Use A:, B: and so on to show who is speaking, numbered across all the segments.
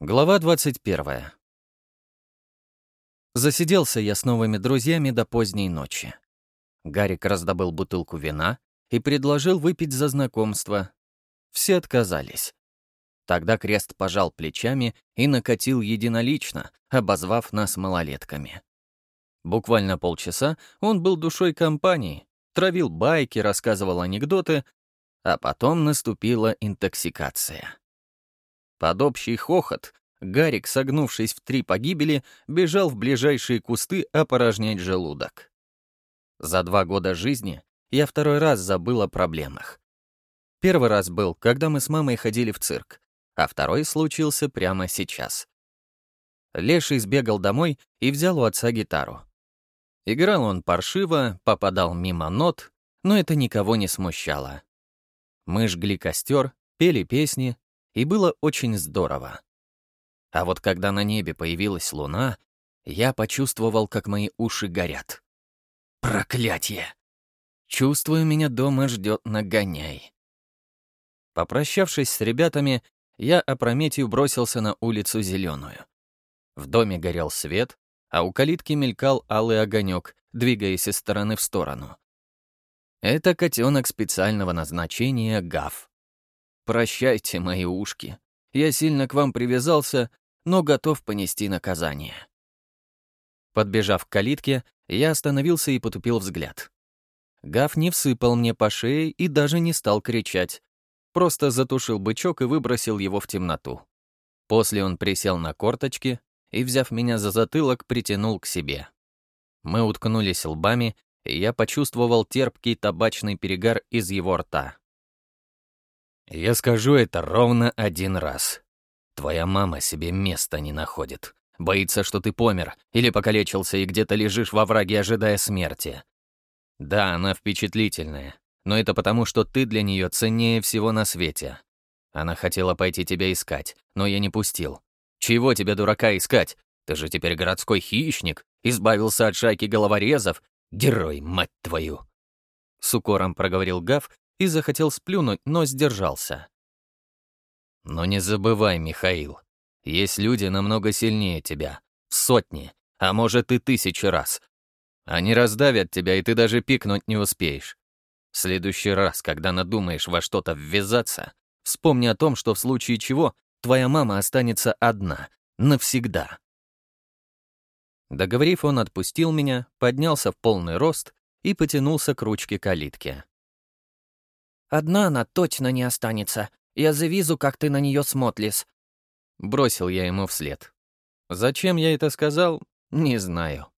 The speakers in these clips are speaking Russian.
A: Глава 21. Засиделся я с новыми друзьями до поздней ночи. Гарик раздобыл бутылку вина и предложил выпить за знакомство. Все отказались. Тогда Крест пожал плечами и накатил единолично, обозвав нас малолетками. Буквально полчаса он был душой компании, травил байки, рассказывал анекдоты, а потом наступила интоксикация. Под общий хохот Гарик, согнувшись в три погибели, бежал в ближайшие кусты опорожнять желудок. За два года жизни я второй раз забыл о проблемах. Первый раз был, когда мы с мамой ходили в цирк, а второй случился прямо сейчас. Леший сбегал домой и взял у отца гитару. Играл он паршиво, попадал мимо нот, но это никого не смущало. Мы жгли костер, пели песни, и было очень здорово. А вот когда на небе появилась луна, я почувствовал, как мои уши горят. Проклятье! Чувствую, меня дома ждет нагоняй. Попрощавшись с ребятами, я опрометью бросился на улицу Зеленую. В доме горел свет, а у калитки мелькал алый огонек, двигаясь из стороны в сторону. Это котенок специального назначения Гав. Прощайте, мои ушки. Я сильно к вам привязался, но готов понести наказание. Подбежав к калитке, я остановился и потупил взгляд. Гав не всыпал мне по шее и даже не стал кричать. Просто затушил бычок и выбросил его в темноту. После он присел на корточки и, взяв меня за затылок, притянул к себе. Мы уткнулись лбами, и я почувствовал терпкий табачный перегар из его рта. Я скажу это ровно один раз. Твоя мама себе места не находит. Боится, что ты помер или покалечился и где-то лежишь во враге, ожидая смерти. Да, она впечатлительная, но это потому, что ты для нее ценнее всего на свете. Она хотела пойти тебя искать, но я не пустил. Чего тебе, дурака, искать? Ты же теперь городской хищник, избавился от шайки головорезов. Герой, мать твою!» С укором проговорил Гав и захотел сплюнуть, но сдержался. Но не забывай, Михаил, есть люди намного сильнее тебя, в сотни, а может и тысячи раз. Они раздавят тебя, и ты даже пикнуть не успеешь. В следующий раз, когда надумаешь во что-то ввязаться, вспомни о том, что в случае чего твоя мама останется одна, навсегда. Договорив, он отпустил меня, поднялся в полный рост и потянулся к ручке калитки.
B: Одна она точно не останется. Я завизу, как ты на нее смотришь.
A: Бросил я ему вслед. Зачем я это сказал, не знаю.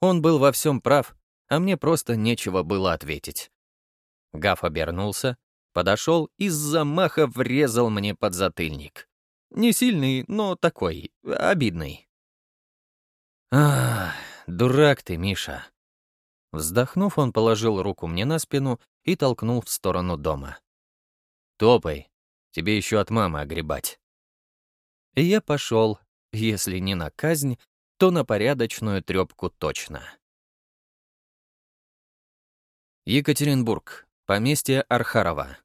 A: Он был во всем прав, а мне просто нечего было ответить. Гаф обернулся, подошел и с замаха врезал мне под затыльник. Не сильный, но такой, обидный. «Ах, дурак ты, Миша!» Вздохнув, он положил руку мне на спину и толкнул в сторону дома. «Топай, тебе еще от мамы огребать». И я пошел, если не на казнь, то на порядочную трепку точно. Екатеринбург, поместье Архарова.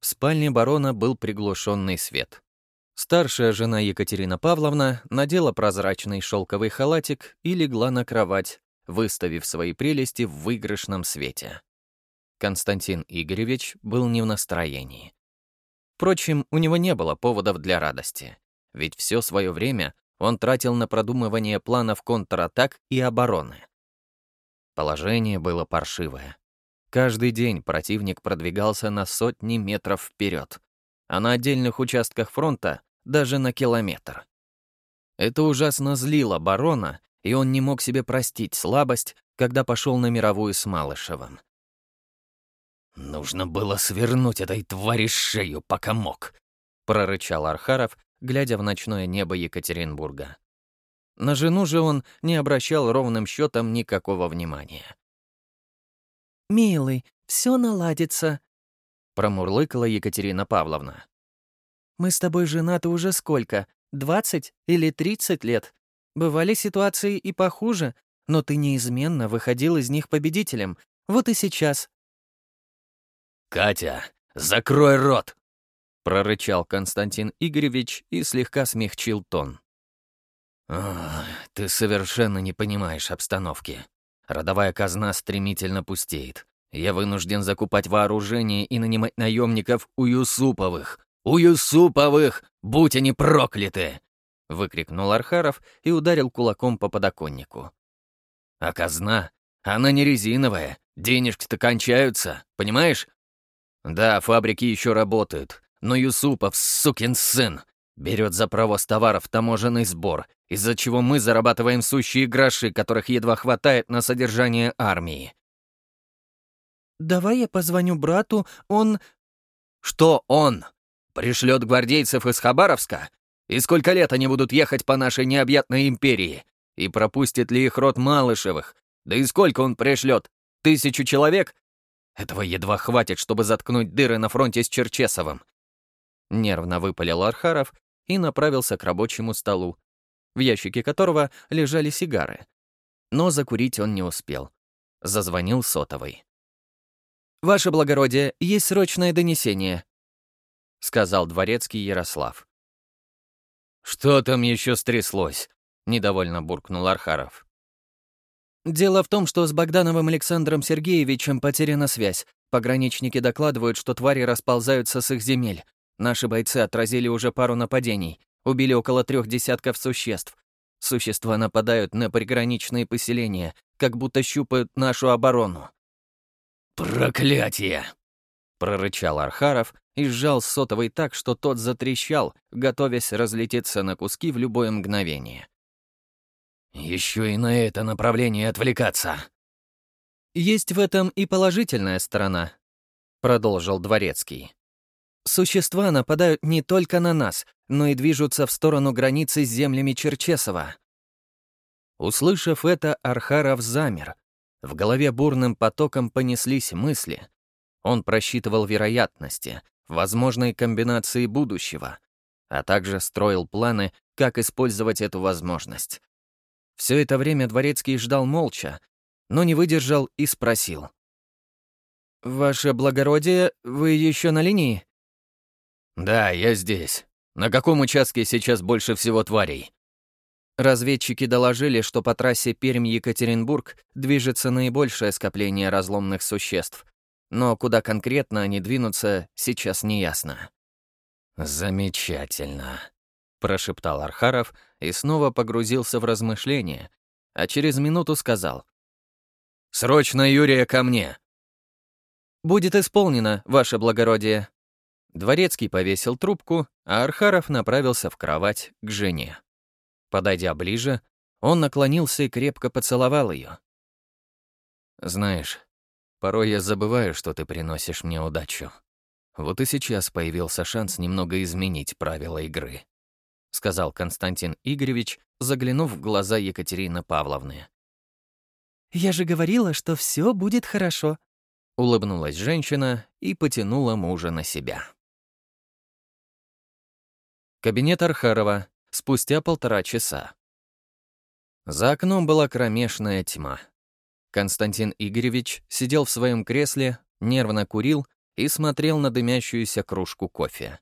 A: В спальне барона был приглушенный свет. Старшая жена Екатерина Павловна надела прозрачный шелковый халатик и легла на кровать, выставив свои прелести в выигрышном свете. Константин Игоревич был не в настроении. Впрочем, у него не было поводов для радости, ведь все свое время он тратил на продумывание планов контратак и обороны. Положение было паршивое. Каждый день противник продвигался на сотни метров вперед, а на отдельных участках фронта даже на километр. Это ужасно злило барона и он не мог себе простить слабость, когда пошел на мировую с Малышевым. «Нужно было свернуть этой твари шею, пока мог», — прорычал Архаров, глядя в ночное небо Екатеринбурга. На жену же он не обращал ровным счетом никакого внимания.
B: «Милый, все наладится», —
A: промурлыкала Екатерина Павловна.
B: «Мы с тобой женаты уже сколько? Двадцать или тридцать лет? Бывали ситуации и похуже, но ты неизменно выходил из них победителем. Вот и сейчас».
A: «Катя, закрой рот!» прорычал Константин Игоревич и слегка смягчил тон. «Ты совершенно не понимаешь обстановки. Родовая казна стремительно пустеет. Я вынужден закупать вооружение и нанимать наемников у Юсуповых. У Юсуповых! Будь они прокляты!» — выкрикнул Архаров и ударил кулаком по подоконнику. «А казна? Она не резиновая. Денежки-то кончаются, понимаешь? Да, фабрики еще работают, но Юсупов, сукин сын, берет за провоз товаров таможенный сбор, из-за чего мы зарабатываем сущие гроши, которых едва хватает на содержание армии.
B: «Давай я позвоню брату, он...»
A: «Что он? Пришлет гвардейцев из Хабаровска? И сколько лет они будут ехать по нашей необъятной империи? И пропустит ли их род Малышевых? Да и сколько он пришлет? Тысячу человек? Этого едва хватит, чтобы заткнуть дыры на фронте с Черчесовым. Нервно выпалил Архаров и направился к рабочему столу, в ящике которого лежали сигары. Но закурить он не успел. Зазвонил сотовый. «Ваше благородие, есть срочное донесение», — сказал дворецкий Ярослав. «Что там еще стряслось?» — недовольно буркнул Архаров.
B: «Дело в том, что с Богдановым Александром Сергеевичем потеряна связь. Пограничники докладывают, что твари расползаются с их земель. Наши бойцы отразили уже пару нападений, убили около трех десятков существ. Существа нападают на приграничные поселения, как будто щупают нашу оборону.
A: «Проклятие!» — прорычал Архаров и сжал сотовый так, что тот затрещал, готовясь разлететься на куски в любое мгновение. «Еще и на это направление отвлекаться!»
B: «Есть в этом и положительная сторона», — продолжил Дворецкий. «Существа нападают не только на нас, но и движутся в сторону границы с землями Черчесова».
A: Услышав это, Архаров замер, в голове бурным потоком понеслись мысли. Он просчитывал вероятности, возможные комбинации будущего, а также строил планы, как использовать эту возможность. Все это время Дворецкий ждал молча, но не выдержал и спросил.
B: «Ваше благородие, вы еще на линии?»
A: «Да, я здесь. На каком участке сейчас больше всего тварей?»
B: Разведчики доложили, что по трассе Пермь-Екатеринбург движется наибольшее скопление разломных существ. Но куда конкретно они двинутся, сейчас неясно.
A: «Замечательно», — прошептал Архаров и снова погрузился в размышления, а через минуту сказал. «Срочно Юрия ко мне!»
B: «Будет исполнено, ваше благородие».
A: Дворецкий повесил трубку, а Архаров направился в кровать к жене. Подойдя ближе, он наклонился и крепко поцеловал ее. «Знаешь, порой я забываю, что ты приносишь мне удачу. Вот и сейчас появился шанс немного изменить правила игры», — сказал Константин Игоревич, заглянув в глаза Екатерины Павловны.
B: «Я же говорила, что все будет хорошо», —
A: улыбнулась женщина и потянула мужа на себя. Кабинет Архарова, спустя полтора часа. За окном была кромешная тьма. Константин Игоревич сидел в своем кресле, нервно курил и смотрел на дымящуюся кружку кофе.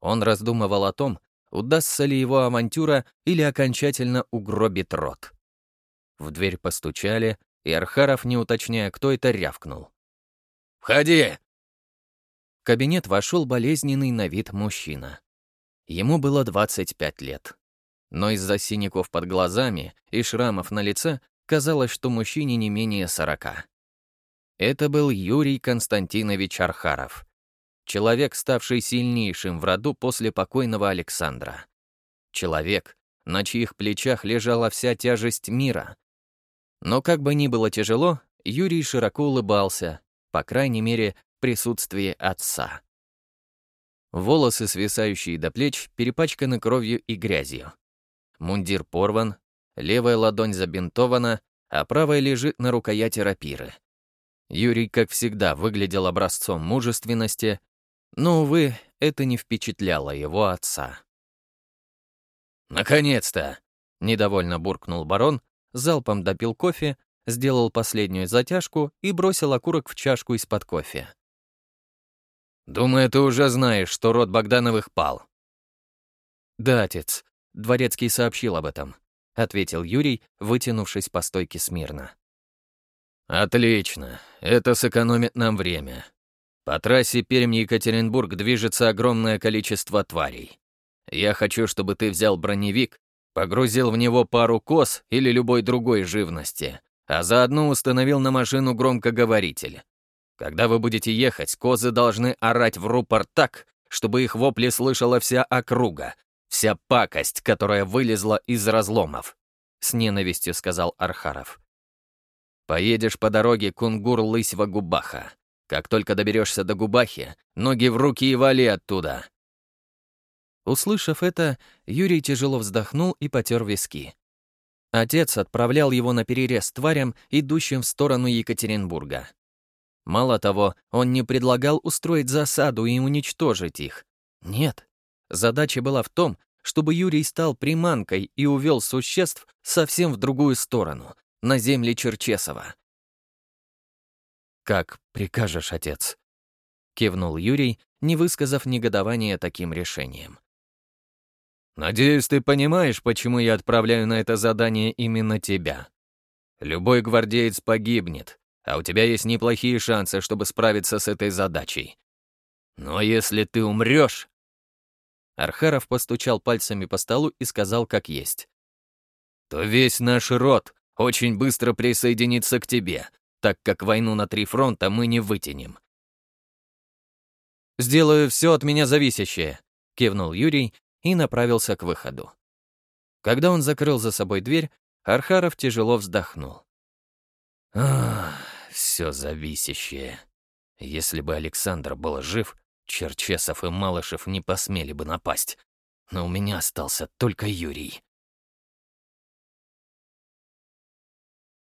A: Он раздумывал о том, удастся ли его авантюра или окончательно угробит рот. В дверь постучали, и Архаров, не уточняя, кто это, рявкнул. «Входи!» В кабинет вошел болезненный на вид мужчина. Ему было 25 лет. Но из-за синяков под глазами и шрамов на лице казалось, что мужчине не менее 40. Это был Юрий Константинович Архаров. Человек, ставший сильнейшим в роду после покойного Александра. Человек, на чьих плечах лежала вся тяжесть мира. Но как бы ни было тяжело, Юрий широко улыбался, по крайней мере, в присутствии отца. Волосы, свисающие до плеч, перепачканы кровью и грязью. Мундир порван, левая ладонь забинтована, а правая лежит на рукояти рапиры. Юрий, как всегда, выглядел образцом мужественности, но, увы, это не впечатляло его отца. «Наконец-то!» — недовольно буркнул барон, залпом допил кофе, сделал последнюю затяжку и бросил окурок в чашку из-под кофе. Думаю, ты уже знаешь, что род Богдановых пал».
B: «Да, отец. Дворецкий сообщил об этом», — ответил Юрий, вытянувшись по стойке смирно.
A: «Отлично. Это сэкономит нам время. По трассе Пермь-Екатеринбург движется огромное количество тварей. Я хочу, чтобы ты взял броневик, погрузил в него пару коз или любой другой живности, а заодно установил на машину громкоговоритель. Когда вы будете ехать, козы должны орать в рупор так, чтобы их вопли слышала вся округа, вся пакость, которая вылезла из разломов», — с ненавистью сказал Архаров. «Поедешь по дороге кунгур лысьва губаха. Как только доберешься до губахи, ноги в руки и вали оттуда».
B: Услышав это, Юрий тяжело вздохнул и потер виски. Отец отправлял его на перерез тварям, идущим в сторону Екатеринбурга. Мало того, он не предлагал устроить засаду и уничтожить их. Нет, Задача была в том, чтобы Юрий стал приманкой и увел существ совсем в другую сторону, на земли Черчесова. «Как прикажешь, отец», — кивнул Юрий, не высказав негодования таким решением.
A: «Надеюсь, ты понимаешь, почему я отправляю на это задание именно тебя. Любой гвардеец погибнет, а у тебя есть неплохие шансы, чтобы справиться с этой задачей. Но если ты умрешь,
B: Архаров постучал пальцами по столу и сказал, как есть.
A: «То весь наш род очень быстро присоединится к тебе, так как войну на три фронта мы не вытянем».
B: «Сделаю все от меня зависящее», — кивнул Юрий и направился к выходу. Когда он закрыл за собой дверь, Архаров тяжело вздохнул.
A: «Ах, все зависящее. Если бы Александр был жив, Черчесов и Малышев не посмели бы напасть. Но у меня остался только Юрий.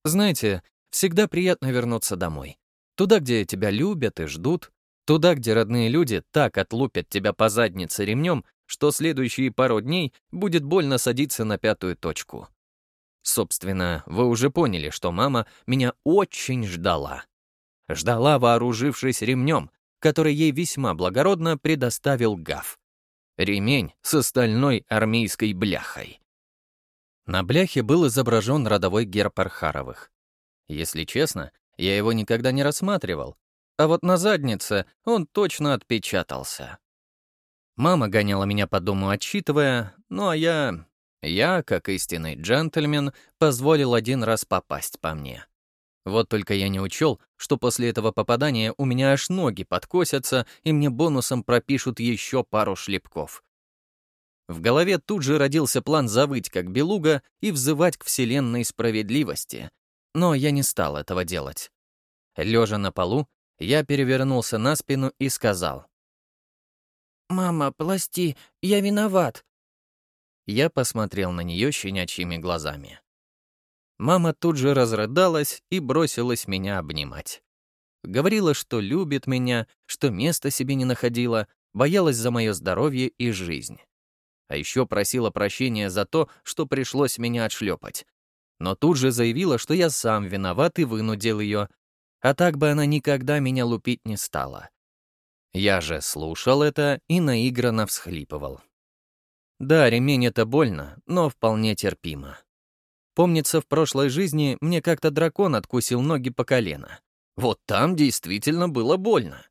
B: Знаете, всегда приятно вернуться домой. Туда, где тебя любят и ждут. Туда, где родные люди так отлупят тебя по заднице ремнем, что следующие пару дней будет больно садиться на пятую точку. Собственно, вы уже поняли, что мама меня очень ждала. Ждала, вооружившись ремнем, который ей весьма благородно предоставил Гав. Ремень с стальной армейской бляхой. На бляхе был изображен родовой герб Архаровых. Если честно, я его никогда не рассматривал, а вот на заднице он точно отпечатался. Мама гоняла меня по дому, отчитывая, ну а я... Я, как истинный джентльмен, позволил один раз попасть по мне. Вот только я не учел, что после этого попадания у меня аж ноги подкосятся, и мне бонусом пропишут еще пару шлепков. В голове тут же родился план завыть как белуга и взывать к вселенной справедливости. Но я не стал этого делать. Лежа на полу, я перевернулся на спину и сказал. «Мама, пласти, я виноват». Я посмотрел на нее щенячьими глазами. Мама тут же разрыдалась и бросилась меня обнимать. Говорила, что любит меня, что места себе не находила, боялась за мое здоровье и жизнь. А еще просила прощения за то, что пришлось меня отшлепать. Но тут же заявила, что я сам виноват и вынудил ее, а так бы она никогда меня лупить не стала. Я же слушал это и наигранно всхлипывал. Да, ремень — это больно, но вполне терпимо. Помнится, в прошлой жизни мне как-то дракон откусил ноги по колено. Вот там действительно было больно.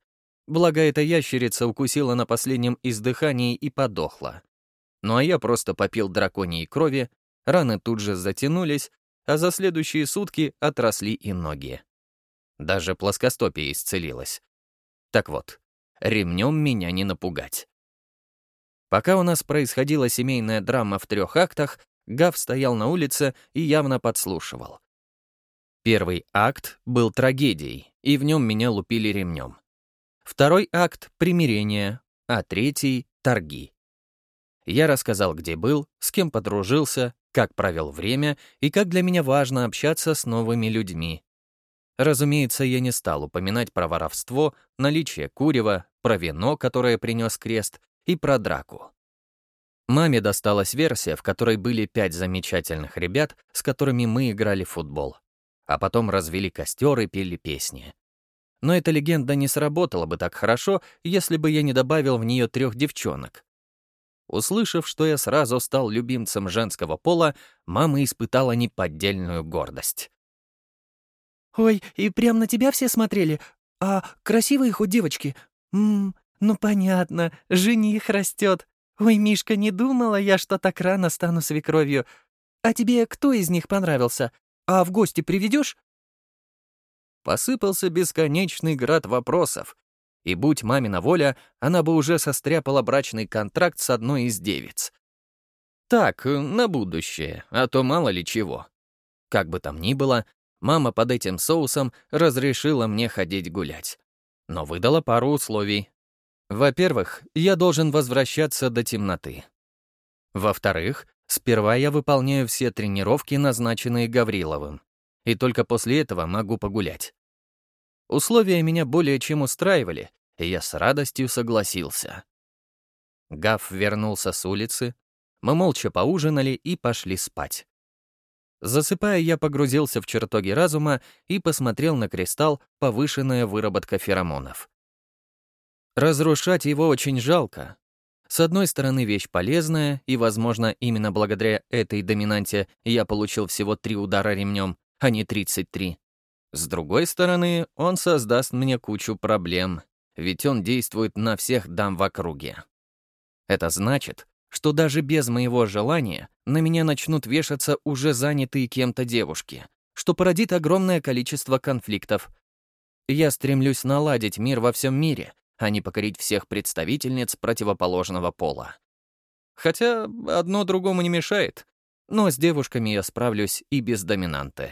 B: Благо, эта ящерица укусила на последнем издыхании и подохла. Ну а я просто попил драконьей крови, раны тут же затянулись, а за следующие сутки отросли и ноги. Даже плоскостопие исцелилось. Так вот, ремнем меня не напугать. Пока у нас происходила семейная драма в трех актах, Гав стоял на улице и явно подслушивал. Первый акт был трагедией, и в нем меня лупили ремнем. Второй акт — примирение, а третий — торги. Я рассказал, где был, с кем подружился, как провел время и как для меня важно общаться с новыми людьми. Разумеется, я не стал упоминать про воровство, наличие курева, про вино, которое принес крест, и про драку. Маме досталась версия, в которой были пять замечательных ребят, с которыми мы играли в футбол. А потом развели костер и пели песни.
A: но эта легенда не сработала бы так хорошо, если бы я не добавил в нее трех девчонок. Услышав, что я сразу стал любимцем женского пола, мама испытала неподдельную гордость.
B: «Ой, и прям на тебя все смотрели? А красивые хоть девочки? Ммм, ну понятно, жених растет. Ой, Мишка, не думала я, что так рано стану свекровью. А тебе кто из них понравился? А в гости приведешь?
A: Посыпался бесконечный град вопросов, и будь мамина воля, она бы уже состряпала брачный контракт с одной из девиц. Так, на будущее, а то мало ли чего. Как бы там ни было, мама под этим соусом разрешила мне ходить гулять. Но выдала пару условий. Во-первых, я должен возвращаться до темноты. Во-вторых, сперва я выполняю все тренировки, назначенные Гавриловым, и только после этого могу погулять. Условия меня более чем устраивали, и я с радостью согласился. Гав вернулся с улицы, мы молча поужинали и пошли спать. Засыпая, я погрузился в чертоги разума и посмотрел на кристалл «Повышенная выработка феромонов». Разрушать его очень жалко. С одной стороны, вещь полезная, и, возможно, именно благодаря этой доминанте я получил всего три удара ремнем, а не 33. С другой стороны, он создаст мне кучу проблем, ведь он действует на всех дам в округе. Это значит, что даже без моего желания на меня начнут вешаться уже занятые кем-то девушки, что породит огромное количество конфликтов. Я стремлюсь наладить мир во всем мире, а не покорить всех представительниц противоположного пола. Хотя одно другому не мешает, но с девушками я справлюсь и без доминанты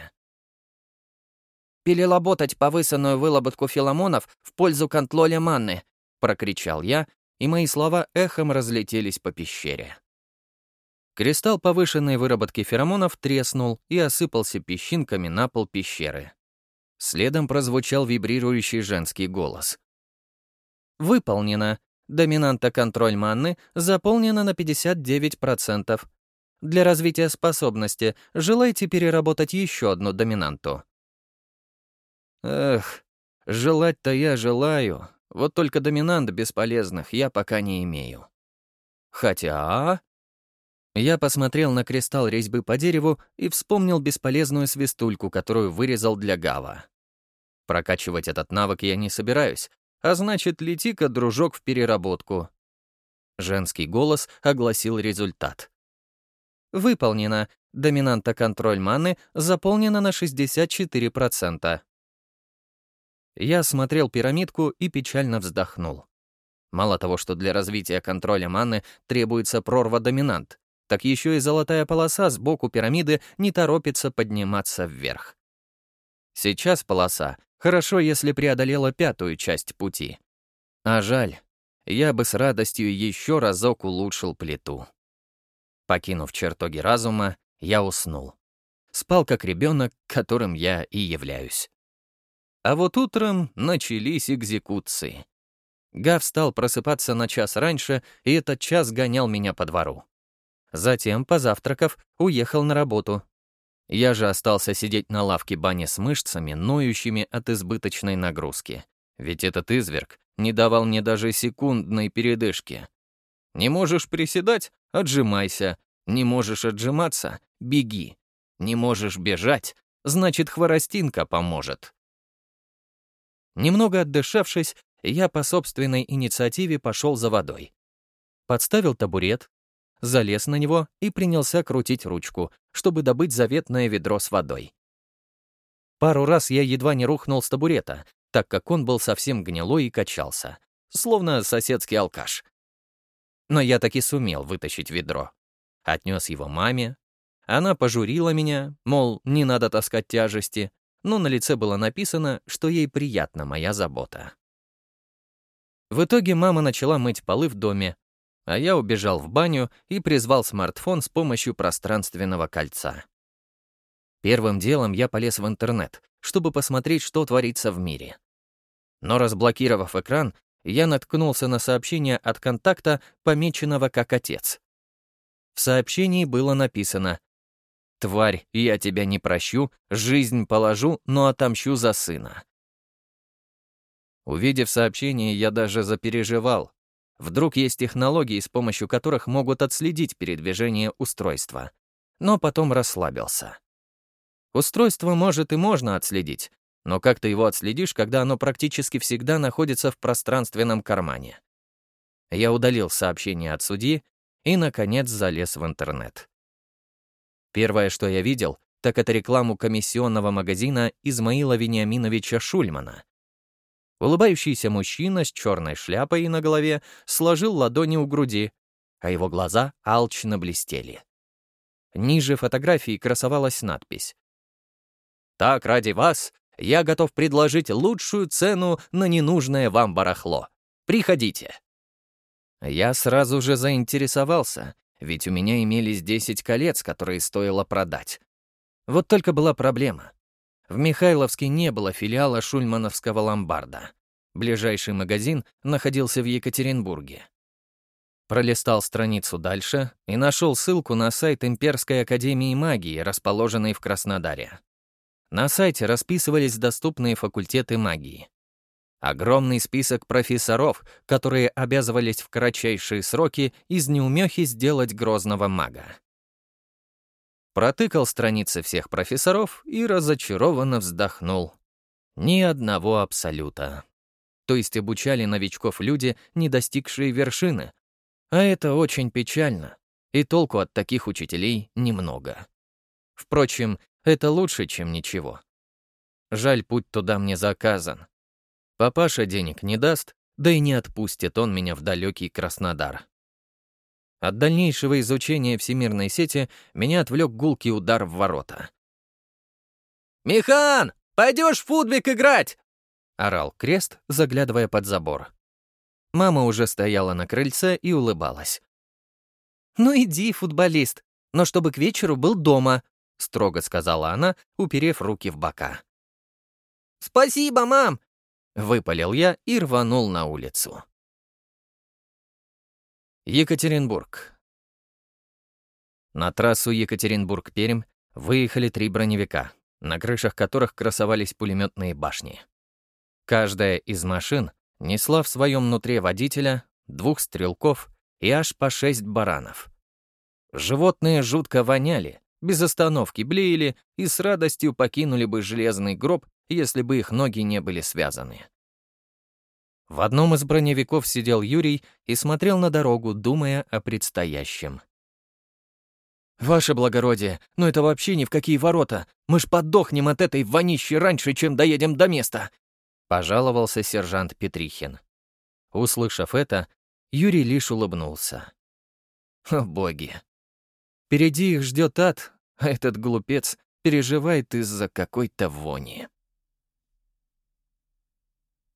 B: переработать повысенную выработку филомонов в пользу контроля манны», — прокричал я, и мои слова эхом разлетелись по пещере.
A: Кристалл повышенной выработки феромонов треснул и осыпался песчинками на пол пещеры. Следом прозвучал вибрирующий женский голос.
B: «Выполнено. Доминанта контроль манны заполнена на 59%. Для развития способности желаете переработать еще одну доминанту?»
A: Эх, желать-то я желаю, вот только доминант бесполезных я пока не имею. Хотя... Я посмотрел на кристалл резьбы по дереву и вспомнил бесполезную свистульку, которую вырезал для Гава. Прокачивать этот навык я не собираюсь, а значит, лети-ка, дружок, в переработку. Женский голос огласил результат.
B: Выполнено. Доминанта контроль маны заполнена на 64%.
A: Я смотрел пирамидку и печально вздохнул. Мало того, что для развития контроля маны требуется прорва-доминант, так еще и золотая полоса сбоку пирамиды не торопится подниматься вверх. Сейчас полоса хорошо, если преодолела пятую часть пути. А жаль, я бы с радостью еще разок улучшил плиту. Покинув чертоги разума, я уснул. Спал как ребенок, которым я и являюсь. А вот утром начались экзекуции. Гав стал просыпаться на час раньше, и этот час гонял меня по двору. Затем, позавтракав, уехал на работу. Я же остался сидеть на лавке бани с мышцами, ноющими от избыточной нагрузки. Ведь этот изверг не давал мне даже секундной передышки. Не можешь приседать — отжимайся. Не можешь отжиматься — беги. Не можешь бежать — значит, хворостинка поможет. Немного отдышавшись, я по собственной инициативе пошел за водой. Подставил табурет, залез на него и принялся крутить ручку, чтобы добыть заветное ведро с водой. Пару раз я едва не рухнул с табурета, так как он был совсем гнилой и качался, словно соседский алкаш. Но я таки сумел вытащить ведро. Отнес его маме. Она пожурила меня, мол, не надо таскать тяжести, но на лице было написано, что ей приятна моя забота. В итоге мама начала мыть полы в доме, а я убежал в баню и призвал смартфон с помощью пространственного кольца. Первым делом я полез в интернет, чтобы посмотреть, что творится в мире. Но разблокировав экран, я наткнулся на сообщение от контакта, помеченного как отец. В сообщении было написано Тварь, я тебя не прощу, жизнь положу, но отомщу за сына. Увидев сообщение, я даже запереживал. Вдруг есть технологии, с помощью которых могут отследить передвижение устройства. Но потом расслабился. Устройство, может, и можно отследить, но как ты его отследишь, когда оно практически всегда находится в пространственном кармане? Я удалил сообщение от судьи и, наконец, залез в интернет. Первое, что я видел, так это рекламу комиссионного магазина Измаила Вениаминовича Шульмана. Улыбающийся мужчина с черной шляпой на голове сложил ладони у груди, а его глаза алчно блестели. Ниже фотографии красовалась надпись. «Так, ради вас я готов предложить лучшую цену на ненужное вам барахло. Приходите». Я сразу же заинтересовался, ведь у меня имелись 10 колец, которые стоило продать. Вот только была проблема. В Михайловске не было филиала шульмановского ломбарда. Ближайший магазин находился в Екатеринбурге. Пролистал страницу дальше и нашел ссылку на сайт Имперской академии магии, расположенный в Краснодаре. На сайте расписывались доступные факультеты магии. Огромный список профессоров, которые обязывались в кратчайшие сроки из неумехи сделать грозного мага. Протыкал страницы всех профессоров и разочарованно вздохнул. Ни одного абсолюта. То есть обучали новичков люди, не достигшие вершины. А это очень печально, и толку от таких учителей немного. Впрочем, это лучше, чем ничего. Жаль, путь туда мне заказан. Папаша денег не даст, да и не отпустит он меня в далекий Краснодар. От дальнейшего изучения всемирной сети меня отвлек гулкий удар в ворота.
B: «Михан, пойдешь в футбик играть?»
A: — орал Крест, заглядывая под забор. Мама уже стояла на крыльце и улыбалась.
B: «Ну иди, футболист, но чтобы к вечеру был дома», — строго сказала она, уперев руки в бока. «Спасибо, мам!» — выпалил я и рванул на улицу.
A: Екатеринбург. На трассу Екатеринбург-Пермь выехали три броневика, на крышах которых красовались пулеметные башни. Каждая из машин несла в своем нутре водителя, двух стрелков и аж по шесть баранов. Животные жутко воняли, без остановки блеяли и с радостью покинули бы железный гроб, если бы их ноги не были связаны. В одном из броневиков сидел Юрий и смотрел на дорогу, думая о предстоящем.
B: «Ваше благородие, но это вообще ни в какие ворота. Мы ж подохнем от этой вонищи раньше, чем доедем до места!»
A: Пожаловался сержант Петрихин. Услышав это, Юрий лишь улыбнулся. О боги! Впереди их ждет ад, а этот глупец переживает из-за какой-то вони.